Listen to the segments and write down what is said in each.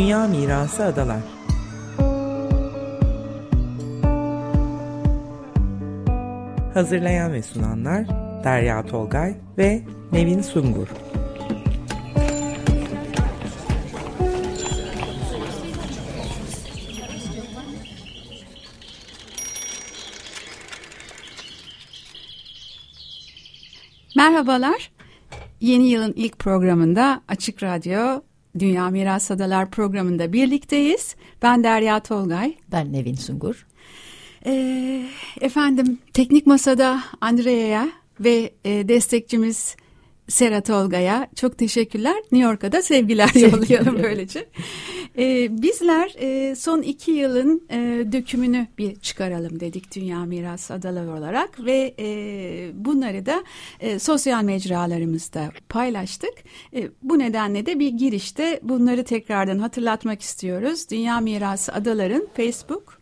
Dünya Mirası Adalar Hazırlayan ve sunanlar Derya Tolgay ve Nevin Sungur Merhabalar. Yeni yılın ilk programında Açık Radyo Dünya Miras Adalar programında birlikteyiz. Ben Derya Tolgay. Ben Nevin Sungur. Ee, efendim teknik masada Andrea'ya ve e, destekçimiz Sera Tolga'ya çok teşekkürler. New York'a da sevgiler yollayalım böylece. Ee, bizler e, son iki yılın e, dökümünü bir çıkaralım dedik Dünya Miras Adaları olarak ve e, bunları da e, sosyal mecralarımızda paylaştık. E, bu nedenle de bir girişte bunları tekrardan hatırlatmak istiyoruz. Dünya Mirası Adaların Facebook,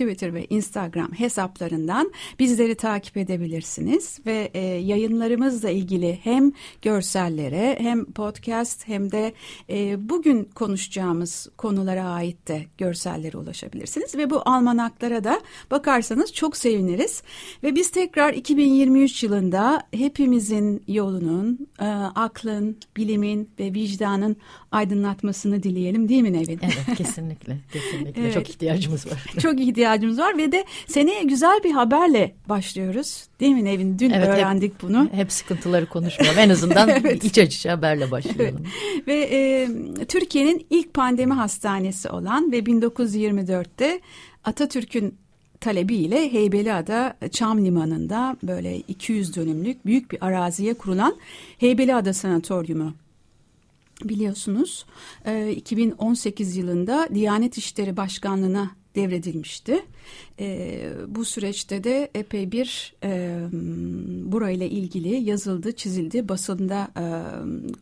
Twitter ve Instagram hesaplarından bizleri takip edebilirsiniz ve e, yayınlarımızla ilgili hem görsellere hem podcast hem de e, bugün konuşacağımız konulara ait de görsellere ulaşabilirsiniz ve bu almanaklara da bakarsanız çok seviniriz ve biz tekrar 2023 yılında hepimizin yolunun, e, aklın, bilimin ve vicdanın aydınlatmasını dileyelim değil mi Nevin? Evet kesinlikle kesinlikle evet. çok ihtiyacımız var. Çok ihtiyacımız var ve de seneye güzel bir haberle başlıyoruz. Değil mi Nevin? Dün evet, öğrendik hep, bunu. Hep sıkıntıları konuşmayalım. En azından evet. iç açıcı haberle başlayalım. Evet. Ve e, Türkiye'nin ilk pandemi hastanesi olan ve 1924'te Atatürk'ün talebiyle Heybeliada Çam Limanı'nda böyle 200 dönümlük büyük bir araziye kurulan Heybeliada Sanatoryumu biliyorsunuz 2018 yılında Diyanet İşleri Başkanlığı'na devredilmişti. E, bu süreçte de epey bir e, burayla ilgili yazıldı, çizildi, basında e,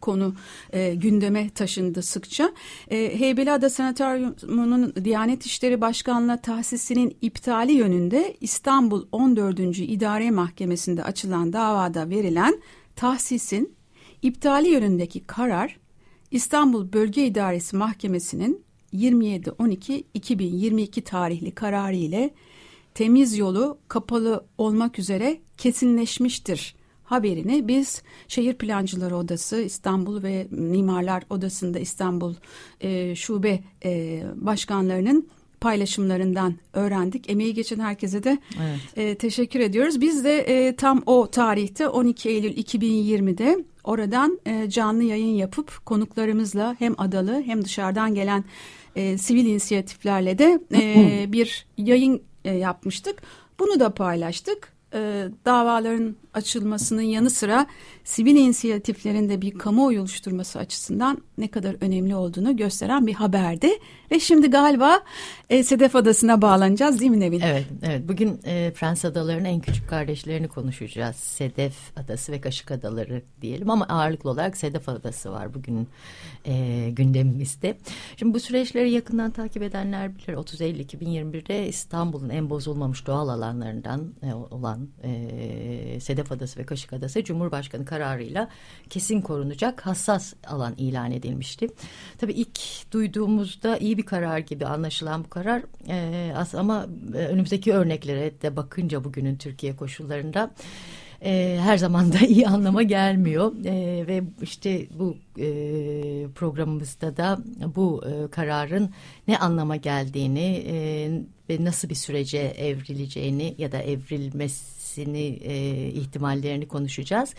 konu e, gündeme taşındı sıkça. E, Heybeliada Sanatoryumu'nun Diyanet İşleri Başkanlığı tahsisinin iptali yönünde İstanbul 14. İdare Mahkemesi'nde açılan davada verilen tahsisin iptali yönündeki karar İstanbul Bölge İdaresi Mahkemesi'nin 27-12-2022 tarihli kararı ile temiz yolu kapalı olmak üzere kesinleşmiştir haberini biz Şehir Plancıları Odası İstanbul ve Mimarlar Odası'nda İstanbul e, Şube e, Başkanlarının paylaşımlarından öğrendik. Emeği geçen herkese de evet. e, teşekkür ediyoruz. Biz de e, tam o tarihte 12 Eylül 2020'de oradan e, canlı yayın yapıp konuklarımızla hem adalı hem dışarıdan gelen e, sivil inisiyatiflerle de e, bir yayın e, yapmıştık. Bunu da paylaştık. E, davaların açılmasının yanı sıra sivil inisiyatiflerin de bir kamuoyu oluşturması açısından ne kadar önemli olduğunu gösteren bir haberdi. Ve şimdi galiba e, Sedef Adası'na bağlanacağız değil mi Nevin? Evet, evet. Bugün e, Prens Adaları'nın en küçük kardeşlerini konuşacağız. Sedef Adası ve Kaşık Adaları diyelim ama ağırlıklı olarak Sedef Adası var bugün e, gündemimizde. Şimdi bu süreçleri yakından takip edenler bilir. 30 Eylül 2021'de İstanbul'un en bozulmamış doğal alanlarından e, olan e, Sedef Adası ve Kaşık Adası Cumhurbaşkanı kararıyla kesin korunacak hassas alan ilan edilmişti. Tabii ilk duyduğumuzda iyi bir karar gibi anlaşılan bu karar e, ama e, önümüzdeki örneklere de bakınca bugünün Türkiye koşullarında e, her zaman da iyi anlama gelmiyor e, ve işte bu e, programımızda da bu e, kararın ne anlama geldiğini e, ve nasıl bir sürece evrileceğini ya da evrilmesi etkisini, e, ihtimallerini konuşacağız.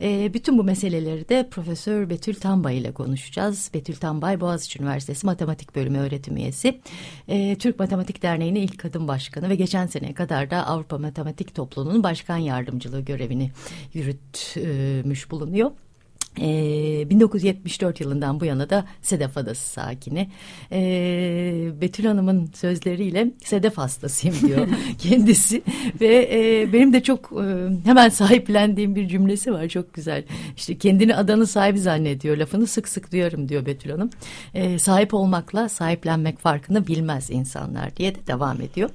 E, bütün bu meseleleri de Profesör Betül Tambay ile konuşacağız. Betül Tambay Boğaziçi Üniversitesi Matematik Bölümü öğretim üyesi. E, Türk Matematik Derneği'nin ilk kadın başkanı ve geçen seneye kadar da Avrupa Matematik Topluluğu'nun başkan yardımcılığı görevini yürütmüş bulunuyor. E, ee, 1974 yılından bu yana da Sedef Adası sakini. E, Betül Hanım'ın sözleriyle Sedef hastasıyım diyor kendisi. Ve e, benim de çok e, hemen sahiplendiğim bir cümlesi var çok güzel. İşte kendini adanın sahibi zannediyor lafını sık sık duyarım diyor Betül Hanım. E, sahip olmakla sahiplenmek farkını bilmez insanlar diye de devam ediyor.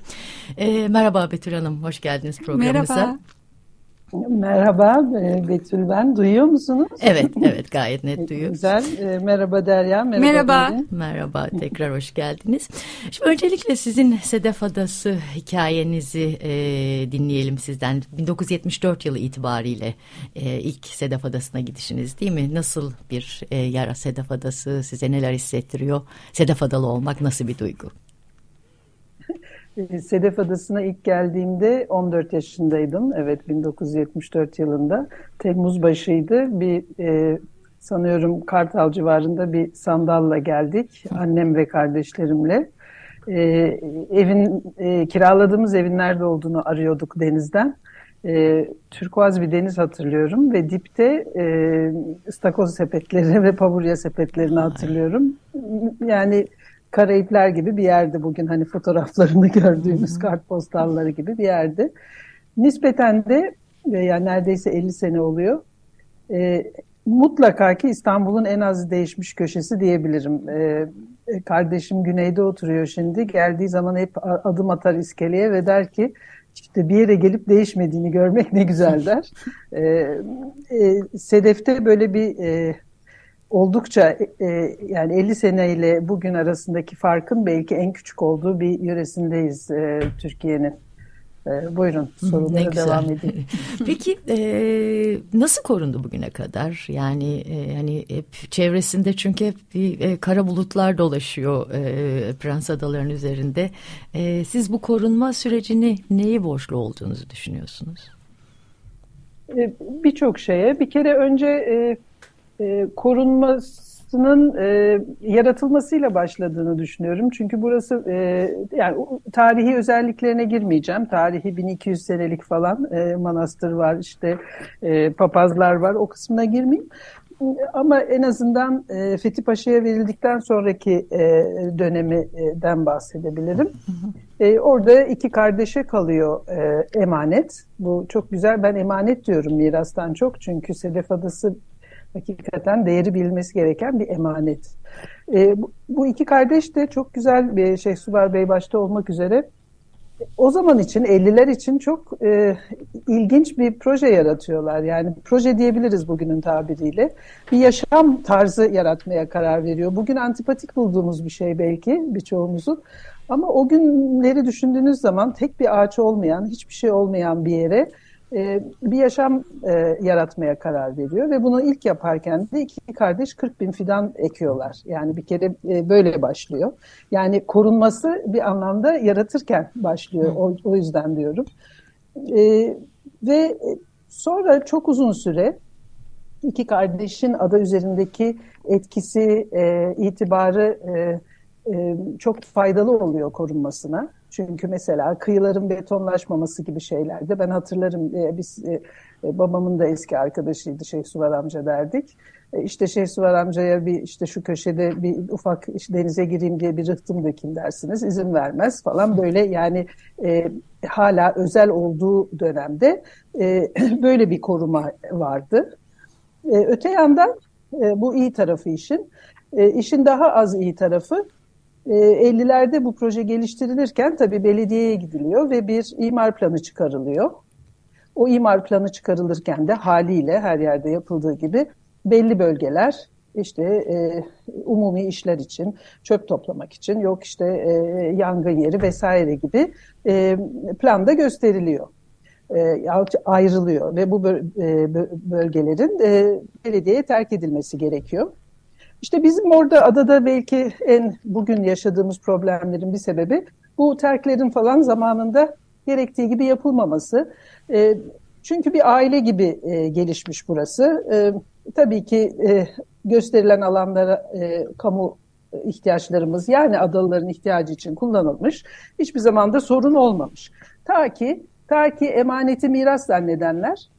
Merhaba Betül Hanım hoş geldiniz programımıza. Merhaba. Merhaba e, Betül ben. Duyuyor musunuz? Evet, evet gayet net duyuyoruz. Güzel. E, merhaba Derya. Merhaba. Merhaba. merhaba. Tekrar hoş geldiniz. Şimdi öncelikle sizin Sedef Adası hikayenizi e, dinleyelim sizden. 1974 yılı itibariyle e, ilk Sedef Adası'na gidişiniz değil mi? Nasıl bir e, yer Sedef Adası? Size neler hissettiriyor? Sedef Adalı olmak nasıl bir duygu? Sedef Adası'na ilk geldiğimde 14 yaşındaydım. Evet 1974 yılında. Temmuz başıydı. Bir e, sanıyorum Kartal civarında bir sandalla geldik. Annem ve kardeşlerimle. E, evin e, kiraladığımız evin nerede olduğunu arıyorduk denizden. E, turkuaz bir deniz hatırlıyorum ve dipte e, ıstakoz sepetleri ve paburya sepetlerini hatırlıyorum. Yani Karayipler gibi bir yerde bugün hani fotoğraflarını gördüğümüz kartpostalları gibi bir yerde. Nispeten de yani neredeyse 50 sene oluyor. E, mutlaka ki İstanbul'un en az değişmiş köşesi diyebilirim. E, kardeşim güneyde oturuyor şimdi. Geldiği zaman hep adım atar iskeleye ve der ki işte bir yere gelip değişmediğini görmek ne güzel der. E, e, Sedef'te böyle bir e, oldukça e, yani 50 seneyle bugün arasındaki farkın belki en küçük olduğu bir yöresindeyiz e, Türkiye'nin. E, buyurun sorulara devam edin. Peki e, nasıl korundu bugüne kadar? Yani e, hani hep çevresinde çünkü hep bir e, kara bulutlar dolaşıyor e, Prens Adaları'nın üzerinde. E, siz bu korunma sürecini neyi borçlu olduğunuzu düşünüyorsunuz? E, Birçok şeye. Bir kere önce e, e, korunmasının e, yaratılmasıyla başladığını düşünüyorum. Çünkü burası e, yani tarihi özelliklerine girmeyeceğim. Tarihi 1200 senelik falan e, manastır var, işte e, papazlar var. O kısmına girmeyeyim. Ama en azından e, Fethi Paşa'ya verildikten sonraki e, dönemden bahsedebilirim. E, orada iki kardeşe kalıyor e, emanet. Bu çok güzel. Ben emanet diyorum mirastan çok. Çünkü Sedef Adası hakikaten değeri bilinmesi gereken bir emanet. E, bu, iki kardeş de çok güzel bir Şeyh Suvar Bey başta olmak üzere o zaman için 50'ler için çok e, ilginç bir proje yaratıyorlar. Yani proje diyebiliriz bugünün tabiriyle. Bir yaşam tarzı yaratmaya karar veriyor. Bugün antipatik bulduğumuz bir şey belki birçoğumuzun. Ama o günleri düşündüğünüz zaman tek bir ağaç olmayan, hiçbir şey olmayan bir yere e, bir yaşam e, yaratmaya karar veriyor ve bunu ilk yaparken de iki kardeş 40 bin fidan ekiyorlar. Yani bir kere e, böyle başlıyor. Yani korunması bir anlamda yaratırken başlıyor. O, o yüzden diyorum. E, ve sonra çok uzun süre iki kardeşin ada üzerindeki etkisi, e, itibarı e, e, çok faydalı oluyor korunmasına. Çünkü mesela kıyıların betonlaşmaması gibi şeylerde ben hatırlarım e, biz e, e, babamın da eski arkadaşıydı Şeyh Suvar amca derdik. E, işte Şeyh Suvar amcaya bir işte şu köşede bir ufak işte denize gireyim diye bir rıhtım dökeyim dersiniz. izin vermez falan böyle yani e, hala özel olduğu dönemde e, böyle bir koruma vardı. E, öte yandan e, bu iyi tarafı işin. E, işin daha az iyi tarafı 50'lerde ee, bu proje geliştirilirken tabii belediyeye gidiliyor ve bir imar planı çıkarılıyor. O imar planı çıkarılırken de haliyle her yerde yapıldığı gibi belli bölgeler işte e, umumi işler için, çöp toplamak için, yok işte e, yangın yeri vesaire gibi e, planda gösteriliyor. E, ayrılıyor ve bu e, bölgelerin e, belediyeye terk edilmesi gerekiyor. İşte bizim orada adada belki en bugün yaşadığımız problemlerin bir sebebi bu terklerin falan zamanında gerektiği gibi yapılmaması. E, çünkü bir aile gibi e, gelişmiş burası. E, tabii ki e, gösterilen alanlara e, kamu ihtiyaçlarımız yani adalıların ihtiyacı için kullanılmış. Hiçbir zaman da sorun olmamış. Ta ki ta ki emaneti miras zannedenler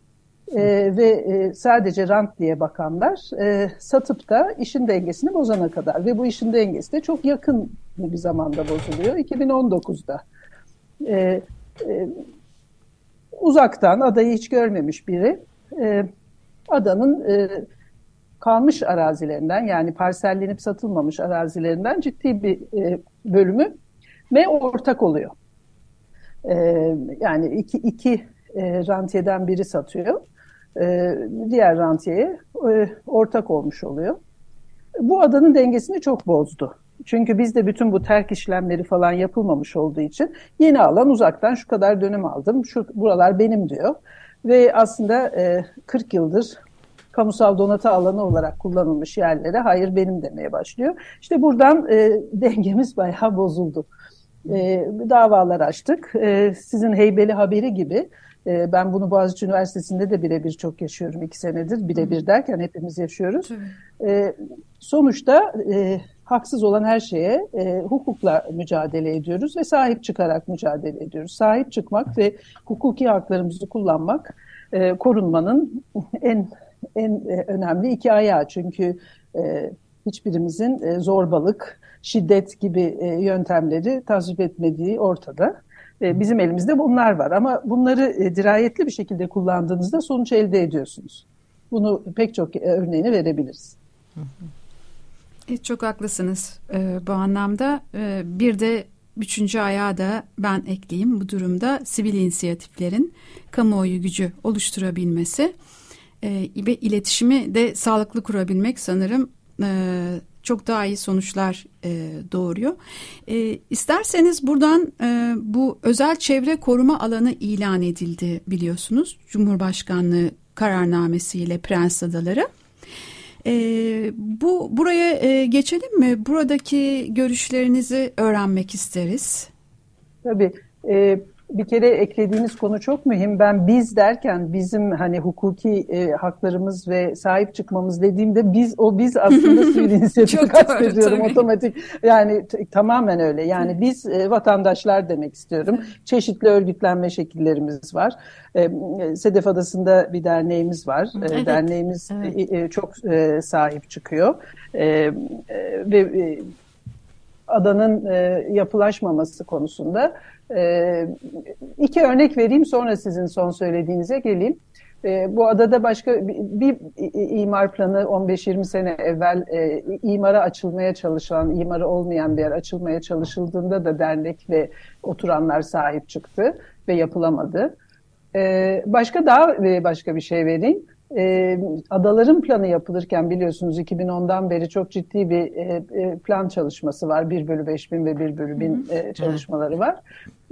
e, ve e, sadece rant diye bakanlar e, satıp da işin dengesini bozana kadar ve bu işin dengesi de çok yakın bir zamanda bozuluyor. 2019'da e, e, uzaktan adayı hiç görmemiş biri e, adanın e, kalmış arazilerinden yani parsellenip satılmamış arazilerinden ciddi bir e, bölümü ve ortak oluyor. E, yani iki, iki e, rantiyeden biri satıyor. E, diğer rantiyeye e, ortak olmuş oluyor. Bu adanın dengesini çok bozdu. Çünkü bizde bütün bu terk işlemleri falan yapılmamış olduğu için yeni alan uzaktan şu kadar dönüm aldım, şu buralar benim diyor. Ve aslında e, 40 yıldır kamusal donatı alanı olarak kullanılmış yerlere hayır benim demeye başlıyor. İşte buradan e, dengemiz bayağı bozuldu. E, davalar açtık. E, sizin heybeli haberi gibi e, ben bunu Boğaziçi Üniversitesi'nde de birebir çok yaşıyorum iki senedir. Birebir derken hepimiz yaşıyoruz. E, sonuçta e, haksız olan her şeye e, hukukla mücadele ediyoruz ve sahip çıkarak mücadele ediyoruz. Sahip çıkmak ve hukuki haklarımızı kullanmak e, korunmanın en en e, önemli iki ayağı. Çünkü e, hiçbirimizin e, zorbalık, şiddet gibi e, yöntemleri tasvip etmediği ortada. E, bizim elimizde bunlar var ama bunları e, dirayetli bir şekilde kullandığınızda sonuç elde ediyorsunuz. Bunu pek çok e, örneğini verebiliriz. Çok haklısınız bu anlamda. Bir de üçüncü ayağı da ben ekleyeyim bu durumda sivil inisiyatiflerin kamuoyu gücü oluşturabilmesi ve iletişimi de sağlıklı kurabilmek sanırım e, çok daha iyi sonuçlar e, doğuruyor. E, isterseniz buradan e, bu özel çevre koruma alanı ilan edildi biliyorsunuz. Cumhurbaşkanlığı kararnamesiyle Prens Adaları. E, bu buraya e, geçelim mi? Buradaki görüşlerinizi öğrenmek isteriz. Tabii. E, bir kere eklediğiniz konu çok mühim. Ben biz derken bizim hani hukuki e, haklarımız ve sahip çıkmamız dediğimde biz o biz aslında sivil inisiyatifi kastediyorum otomatik. Yani tamamen öyle. Yani biz e, vatandaşlar demek istiyorum. Çeşitli örgütlenme şekillerimiz var. E, Sedef Adası'nda bir derneğimiz var. E, evet. Derneğimiz evet. E, çok e, sahip çıkıyor. E, e, ve e, adanın e, yapılaşmaması konusunda e, iki örnek vereyim sonra sizin son söylediğinize geleyim. E, bu adada başka bir, bir imar planı 15-20 sene evvel e, imara açılmaya çalışılan, imarı olmayan bir yer açılmaya çalışıldığında da dernek ve oturanlar sahip çıktı ve yapılamadı. E, başka daha e, başka bir şey vereyim e, adaların planı yapılırken biliyorsunuz 2010'dan beri çok ciddi bir e, e, plan çalışması var. 1 bölü 5 bin ve 1 bölü 1000 e, çalışmaları var.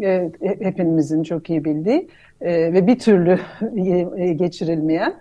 E, hepimizin çok iyi bildiği e, ve bir türlü e, geçirilmeyen.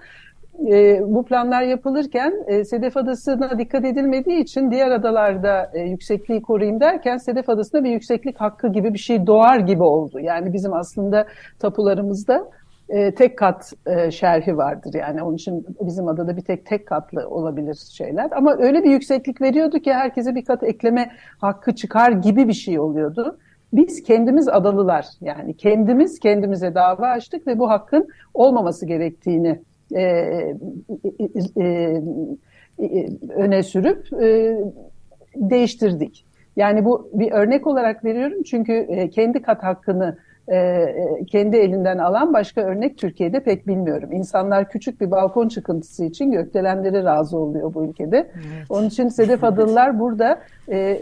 E, bu planlar yapılırken e, Sedef Adası'na dikkat edilmediği için diğer adalarda e, yüksekliği koruyayım derken Sedef Adası'nda bir yükseklik hakkı gibi bir şey doğar gibi oldu. Yani bizim aslında tapularımızda e, tek kat e, şerhi vardır yani onun için bizim adada bir tek tek katlı olabilir şeyler ama öyle bir yükseklik veriyordu ki herkese bir kat ekleme hakkı çıkar gibi bir şey oluyordu. Biz kendimiz adalılar yani kendimiz kendimize dava açtık ve bu hakkın olmaması gerektiğini e, e, e, e, öne sürüp e, değiştirdik. Yani bu bir örnek olarak veriyorum çünkü e, kendi kat hakkını e, kendi elinden alan başka örnek Türkiye'de pek bilmiyorum. İnsanlar küçük bir balkon çıkıntısı için gökdelenlere razı oluyor bu ülkede. Evet. Onun için Sedef Adılılar burada e,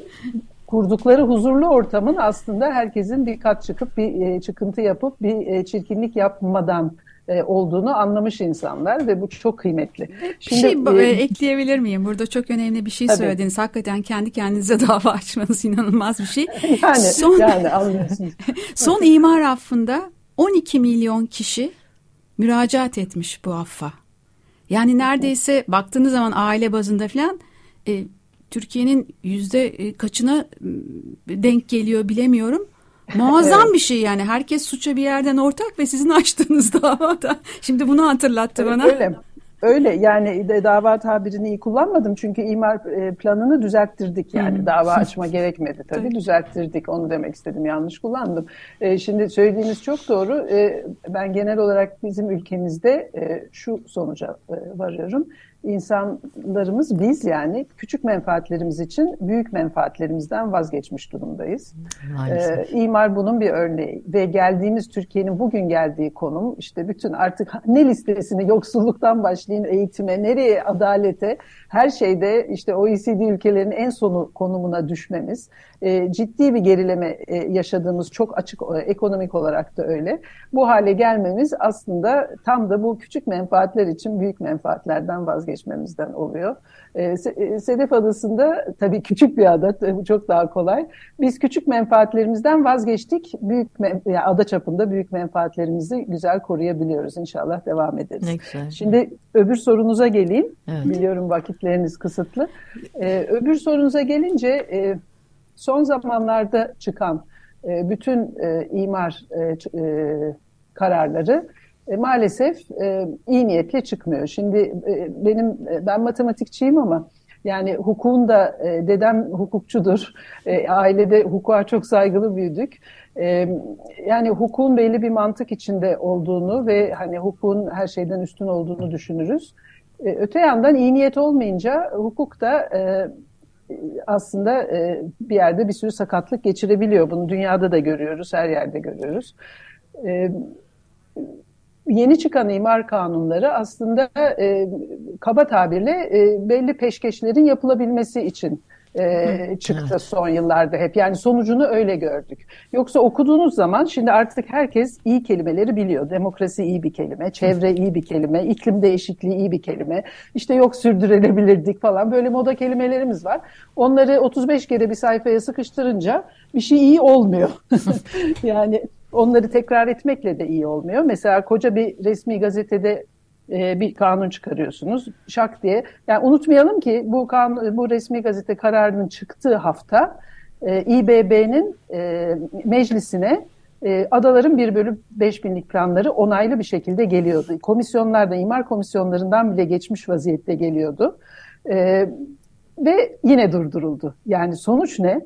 kurdukları huzurlu ortamın aslında herkesin bir kat çıkıp bir e, çıkıntı yapıp bir e, çirkinlik yapmadan e, olduğunu anlamış insanlar ve bu çok kıymetli. Şimdi, bir şey e, ekleyebilir miyim? Burada çok önemli bir şey tabii. söylediniz. Hakikaten kendi kendinize dava açmanız inanılmaz bir şey. yani, son, yani anlıyorsunuz. son imar affında 12 milyon kişi müracaat etmiş bu affa. Yani neredeyse baktığınız zaman aile bazında falan e, Türkiye'nin yüzde e, kaçına denk geliyor bilemiyorum. Muazzam evet. bir şey yani. Herkes suça bir yerden ortak ve sizin açtığınız davada. Şimdi bunu hatırlattı evet, bana. Öyle. Öyle yani dava tabirini iyi kullanmadım çünkü imar e, planını düzelttirdik yani hmm. dava açma gerekmedi tabii düzelttirdik onu demek istedim yanlış kullandım. E, şimdi söylediğiniz çok doğru e, ben genel olarak bizim ülkemizde şu sonuca varıyorum insanlarımız biz yani küçük menfaatlerimiz için büyük menfaatlerimizden vazgeçmiş durumdayız. Ee, İmar bunun bir örneği ve geldiğimiz Türkiye'nin bugün geldiği konum işte bütün artık ne listesini yoksulluktan başlayın eğitime, nereye adalete her şeyde işte OECD ülkelerinin en sonu konumuna düşmemiz e, ciddi bir gerileme e, yaşadığımız çok açık e, ekonomik olarak da öyle. Bu hale gelmemiz aslında tam da bu küçük menfaatler için büyük menfaatlerden vazgeçmemizden oluyor. E, Sedef Adası'nda tabii küçük bir ada, bu çok daha kolay. Biz küçük menfaatlerimizden vazgeçtik. Büyük yani ada çapında büyük menfaatlerimizi güzel koruyabiliyoruz. İnşallah devam ederiz. Ne güzel. Şimdi öbür sorunuza geleyim. Evet. Biliyorum vakitleriniz kısıtlı. Ee, öbür sorunuza gelince e, son zamanlarda çıkan e, bütün e, imar e, kararları e, maalesef e, iyi niyetle çıkmıyor. Şimdi e, benim e, ben matematikçiyim ama yani hukukun da e, dedem hukukçudur. E, ailede hukuka çok saygılı büyüdük. E, yani hukukun belli bir mantık içinde olduğunu ve hani hukukun her şeyden üstün olduğunu düşünürüz. E, öte yandan iyi niyet olmayınca hukuk da e, aslında e, bir yerde bir sürü sakatlık geçirebiliyor. Bunu dünyada da görüyoruz, her yerde görüyoruz. E, yeni çıkan imar kanunları aslında e, kaba tabirle e, belli peşkeşlerin yapılabilmesi için e, çıktı evet. son yıllarda hep. Yani sonucunu öyle gördük. Yoksa okuduğunuz zaman şimdi artık herkes iyi kelimeleri biliyor. Demokrasi iyi bir kelime, çevre iyi bir kelime, iklim değişikliği iyi bir kelime. İşte yok sürdürülebilirdik falan böyle moda kelimelerimiz var. Onları 35 kere bir sayfaya sıkıştırınca bir şey iyi olmuyor. yani onları tekrar etmekle de iyi olmuyor. Mesela koca bir resmi gazetede e, bir kanun çıkarıyorsunuz. Şak diye. Yani unutmayalım ki bu kanun, bu resmi gazete kararının çıktığı hafta e, İBB'nin e, meclisine e, adaların 1 bölü 5 binlik planları onaylı bir şekilde geliyordu. Komisyonlarda, imar komisyonlarından bile geçmiş vaziyette geliyordu. E, ve yine durduruldu. Yani sonuç ne?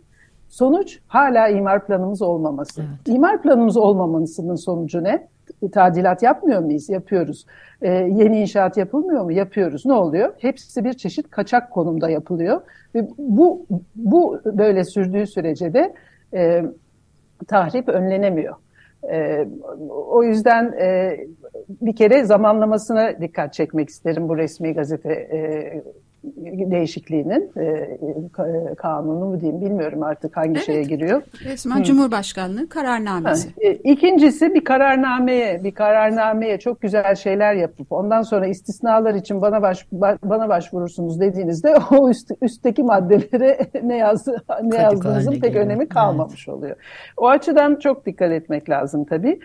Sonuç hala imar planımız olmaması. Evet. İmar planımız olmamasının sonucu ne? tadilat yapmıyor muyuz? Yapıyoruz. E, yeni inşaat yapılmıyor mu? Yapıyoruz. Ne oluyor? Hepsi bir çeşit kaçak konumda yapılıyor. Ve bu, bu böyle sürdüğü sürece de e, tahrip önlenemiyor. E, o yüzden e, bir kere zamanlamasına dikkat çekmek isterim bu resmi gazete e, değişikliğinin e, e, kanunu mu diyeyim bilmiyorum artık hangi evet. şeye giriyor. Resmen Hı. Cumhurbaşkanlığı kararnamesi. Ha, e, ikincisi bir kararnameye bir kararnameye çok güzel şeyler yapıp ondan sonra istisnalar için bana baş, bana başvurursunuz dediğinizde o üst, üstteki maddelere ne yazdı ne yazdığınızın pek geliyor. önemi kalmamış evet. oluyor. O açıdan çok dikkat etmek lazım tabii.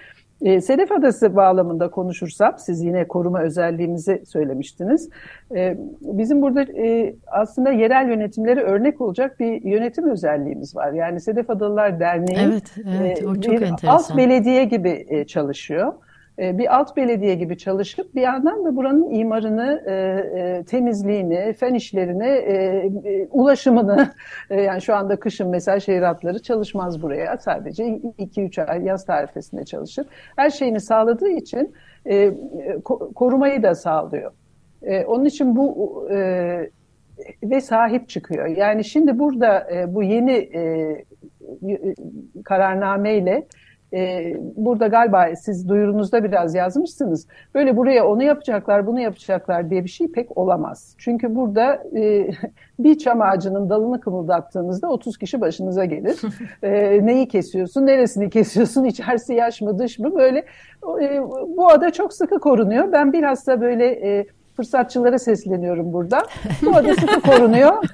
E, Sedef Adası bağlamında konuşursam, siz yine koruma özelliğimizi söylemiştiniz. E, bizim burada e, aslında yerel yönetimlere örnek olacak bir yönetim özelliğimiz var. Yani Sedef Adalılar Derneği evet, evet, e, bir enteresan. alt belediye gibi e, çalışıyor. E, bir alt belediye gibi çalışıp bir yandan da buranın imarını, e, e, temizliğini, fen işlerini, ulaşımını yani şu anda kışın mesela şehir hatları çalışmaz buraya. Sadece 2-3 ay yaz tarifesinde çalışır. Her şeyini sağladığı için korumayı da sağlıyor. Onun için bu ve sahip çıkıyor. Yani şimdi burada bu yeni kararnameyle e, burada galiba siz duyurunuzda biraz yazmışsınız. Böyle buraya onu yapacaklar, bunu yapacaklar diye bir şey pek olamaz. Çünkü burada e, bir çam ağacının dalını kımıldattığınızda 30 kişi başınıza gelir. e, neyi kesiyorsun, neresini kesiyorsun, içerisi yaş mı dış mı böyle. E, bu ada çok sıkı korunuyor. Ben bilhassa böyle... E, fırsatçılara sesleniyorum burada. Bu ada sıkı korunuyor.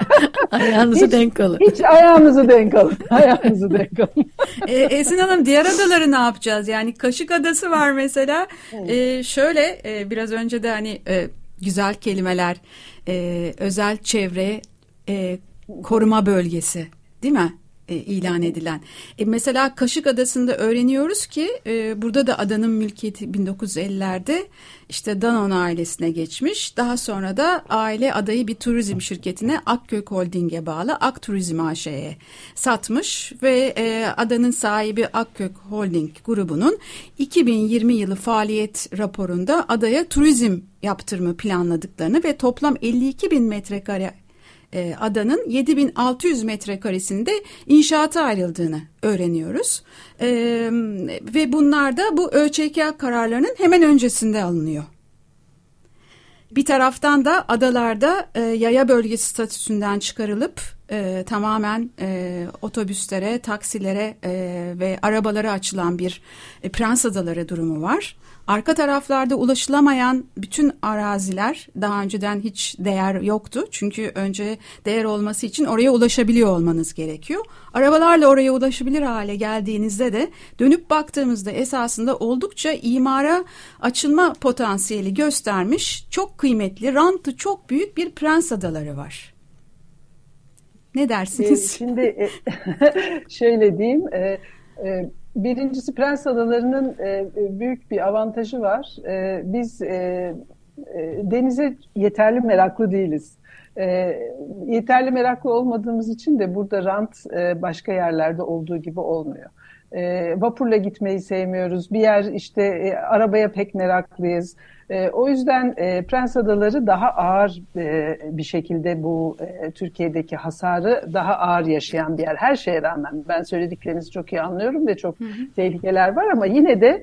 ayağınızı hiç, denk alın. Hiç ayağınızı denk alın. Ayağınızı denk alın. e, Esin Hanım diğer adaları ne yapacağız? Yani Kaşık Adası var mesela. E, şöyle e, biraz önce de hani e, güzel kelimeler, e, özel çevre e, koruma bölgesi değil mi? E, ilan edilen. E, mesela Kaşık Adası'nda öğreniyoruz ki e, burada da adanın mülkiyeti 1950'lerde işte Danon ailesine geçmiş. Daha sonra da aile adayı bir turizm şirketine Akkök Holding'e bağlı Ak Turizm AŞ'ye satmış ve e, adanın sahibi Akkök Holding grubunun 2020 yılı faaliyet raporunda adaya turizm yaptırımı planladıklarını ve toplam 52 bin metrekare e, adanın 7600 metrekaresinde inşaata ayrıldığını öğreniyoruz. E, ve bunlar da bu ÖÇK kararlarının hemen öncesinde alınıyor. Bir taraftan da adalarda e, yaya bölgesi statüsünden çıkarılıp e, tamamen e, otobüslere, taksilere e, ve arabalara açılan bir e, Prens Adaları durumu var. Arka taraflarda ulaşılamayan bütün araziler daha önceden hiç değer yoktu. Çünkü önce değer olması için oraya ulaşabiliyor olmanız gerekiyor. Arabalarla oraya ulaşabilir hale geldiğinizde de dönüp baktığımızda esasında oldukça imara açılma potansiyeli göstermiş çok kıymetli, rantı çok büyük bir prens adaları var. Ne dersiniz? Ee, şimdi e, şöyle diyeyim, e, e, Birincisi Prens Adaları'nın e, büyük bir avantajı var. E, biz e, e, denize yeterli meraklı değiliz. E, yeterli meraklı olmadığımız için de burada rant e, başka yerlerde olduğu gibi olmuyor. E, vapurla gitmeyi sevmiyoruz. Bir yer işte e, arabaya pek meraklıyız. E, o yüzden e, Prens Adaları daha ağır e, bir şekilde bu e, Türkiye'deki hasarı daha ağır yaşayan bir yer. Her şeye rağmen ben söylediklerinizi çok iyi anlıyorum ve çok hı hı. tehlikeler var ama yine de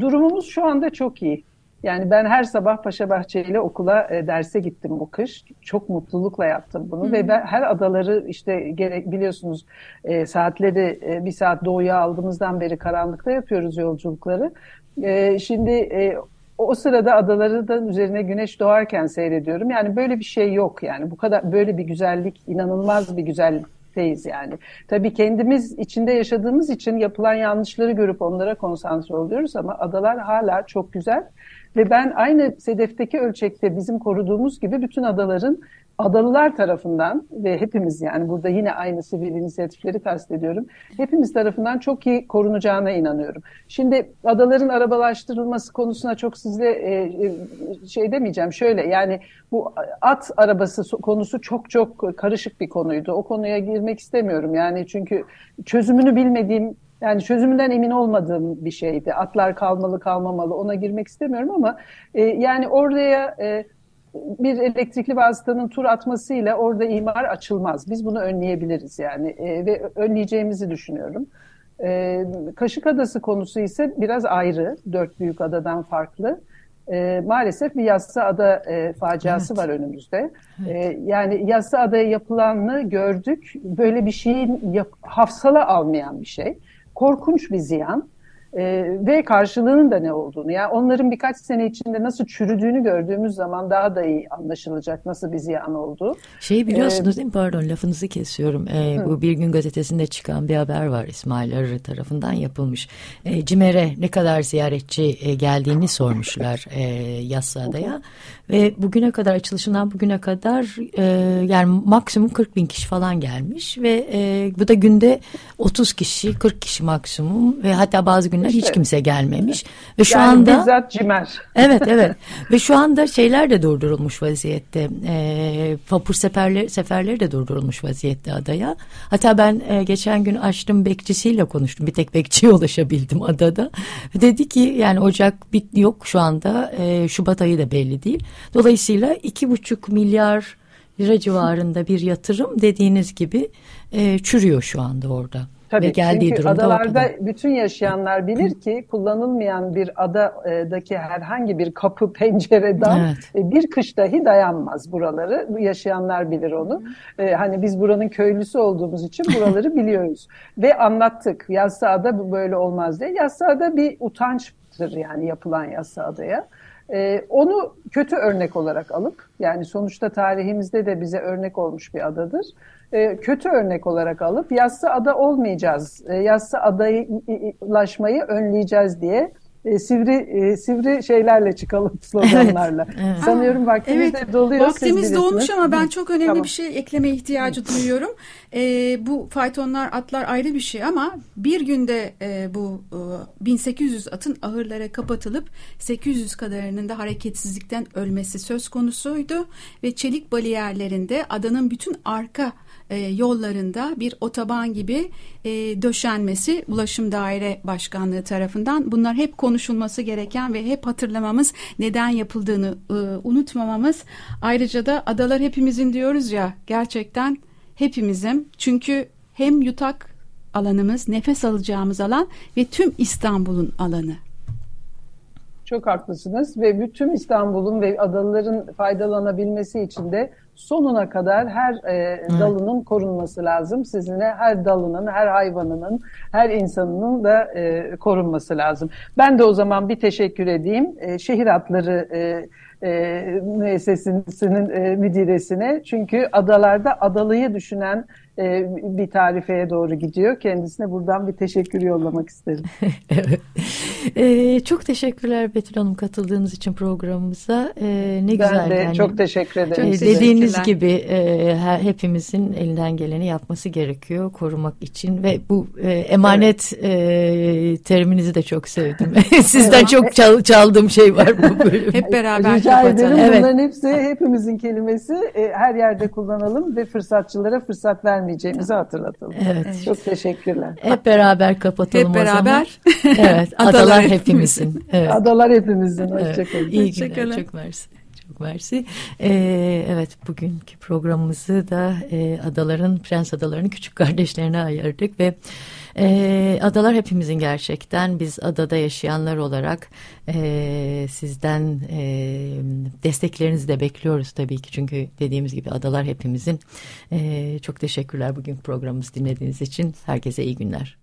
durumumuz şu anda çok iyi. Yani ben her sabah Paşa Bahçe ile okula e, derse gittim bu kış. Çok mutlulukla yaptım bunu Hı-hı. ve ben her adaları işte gerek biliyorsunuz e, saatleri e, bir saat doğuya aldığımızdan beri karanlıkta yapıyoruz yolculukları. E, şimdi e, o sırada adaları da üzerine güneş doğarken seyrediyorum. Yani böyle bir şey yok yani bu kadar böyle bir güzellik inanılmaz bir güzellikteyiz yani. Tabii kendimiz içinde yaşadığımız için yapılan yanlışları görüp onlara konsantre oluyoruz ama adalar hala çok güzel. Ve ben aynı Sedef'teki ölçekte bizim koruduğumuz gibi bütün adaların adalılar tarafından ve hepimiz yani burada yine aynı sivil inisiyatifleri kastediyorum. Hepimiz tarafından çok iyi korunacağına inanıyorum. Şimdi adaların arabalaştırılması konusuna çok sizle e, e, şey demeyeceğim. Şöyle yani bu at arabası konusu çok çok karışık bir konuydu. O konuya girmek istemiyorum. Yani çünkü çözümünü bilmediğim yani çözümünden emin olmadığım bir şeydi. Atlar kalmalı kalmamalı ona girmek istemiyorum ama e, yani oraya e, bir elektrikli vasıtanın tur atmasıyla orada imar açılmaz. Biz bunu önleyebiliriz yani e, ve önleyeceğimizi düşünüyorum. E, Kaşık Adası konusu ise biraz ayrı, dört büyük adadan farklı. E, maalesef bir yassı ada e, faciası evet. var önümüzde. Evet. E, yani yassı adaya yapılanını gördük. Böyle bir şeyin yap, hafsala almayan bir şey. Korkunç bir ziyan e, ve karşılığının da ne olduğunu yani onların birkaç sene içinde nasıl çürüdüğünü gördüğümüz zaman daha da iyi anlaşılacak nasıl bir ziyan olduğu. Şey biliyorsunuz ee, değil mi? Pardon lafınızı kesiyorum. Ee, bu Bir Gün Gazetesi'nde çıkan bir haber var İsmail Arı tarafından yapılmış. E, Cimer'e ne kadar ziyaretçi e, geldiğini sormuşlar e, Yassıada'ya ve bugüne kadar açılışından bugüne kadar e, yani maksimum 40 bin kişi falan gelmiş ve e, bu da günde 30 kişi 40 kişi maksimum ve hatta bazı günler işte, hiç kimse gelmemiş. Ve şu yani anda bizzat cimer. Evet evet. Ve şu anda şeyler de durdurulmuş vaziyette. E, vapur seferleri, seferleri de durdurulmuş vaziyette adaya. Hatta ben e, geçen gün açtım bekçisiyle konuştum. Bir tek bekçiye ulaşabildim adada. Dedi ki yani Ocak bit yok şu anda e, Şubat ayı da belli değil Dolayısıyla iki buçuk milyar lira civarında bir yatırım dediğiniz gibi e, çürüyor şu anda orada. Tabii, Ve geldiği çünkü durumda adalarda ortada. bütün yaşayanlar bilir ki kullanılmayan bir adadaki herhangi bir kapı, pencere, dam evet. E, bir kış dahi dayanmaz buraları. Yaşayanlar bilir onu. Ee, hani biz buranın köylüsü olduğumuz için buraları biliyoruz. Ve anlattık. Yassıada bu böyle olmaz diye. Yassıada bir utançtır yani yapılan Yassıada'ya. Ee, onu kötü örnek olarak alıp yani sonuçta tarihimizde de bize örnek olmuş bir adadır. Ee, kötü örnek olarak alıp yassı ada olmayacağız, e, yassı adayılaşmayı önleyeceğiz diye e, sivri e, sivri şeylerle çıkalım sloganlarla. Evet, evet. Sanıyorum vaktimiz evet, de doluyor. Vaktimiz dolmuş ama ben çok önemli tamam. bir şey ekleme ihtiyacı duyuyorum. E, bu faytonlar atlar ayrı bir şey ama bir günde e, bu e, 1800 atın ahırlara kapatılıp 800 kadarının da hareketsizlikten ölmesi söz konusuydu ve çelik bariyerlerinde adanın bütün arka e, yollarında bir otoban gibi e, döşenmesi Ulaşım Daire Başkanlığı tarafından. Bunlar hep konuşulması gereken ve hep hatırlamamız neden yapıldığını e, unutmamamız. Ayrıca da adalar hepimizin diyoruz ya gerçekten hepimizin. Çünkü hem yutak alanımız nefes alacağımız alan ve tüm İstanbul'un alanı. Çok haklısınız ve bütün İstanbul'un ve adaların faydalanabilmesi için de sonuna kadar her e, dalının korunması lazım. Sizinle her dalının, her hayvanının, her insanının da e, korunması lazım. Ben de o zaman bir teşekkür edeyim. E, şehir atları e, e, müessesesinin e, müdiresine. Çünkü adalarda adalıyı düşünen e, bir tarifeye doğru gidiyor. Kendisine buradan bir teşekkür yollamak isterim. evet. E, çok teşekkürler Betül Hanım katıldığınız için programımıza. E, ne ben güzel. Ben de yani. çok teşekkür ederim. Çok dediğiniz gibi e, hepimizin elinden geleni yapması gerekiyor korumak için ve bu e, emanet evet. e, teriminizi de çok sevdim. Sizden çok çal, çaldığım şey var bu bölüm. Hep beraber Rica kapatalım. ederim. Evet. Bunların hepsi hepimizin kelimesi. E, her yerde kullanalım ve fırsatçılara fırsat vermeyelim vermeyeceğimizi hatırlatalım. Evet. Çok teşekkürler. Hep beraber kapatalım Hep beraber. o zaman. evet. Adalar hepimizin. Evet. Adalar hepimizin. Hoşçakalın. Evet. İyi günler. Çok mersi. Çok mersi. Ee, evet bugünkü programımızı da e, adaların, Prens Adalarının küçük kardeşlerine ayırdık ve e, adalar hepimizin gerçekten biz adada yaşayanlar olarak e, sizden e, desteklerinizi de bekliyoruz tabii ki çünkü dediğimiz gibi adalar hepimizin. E, çok teşekkürler bugün programımızı dinlediğiniz için. Herkese iyi günler.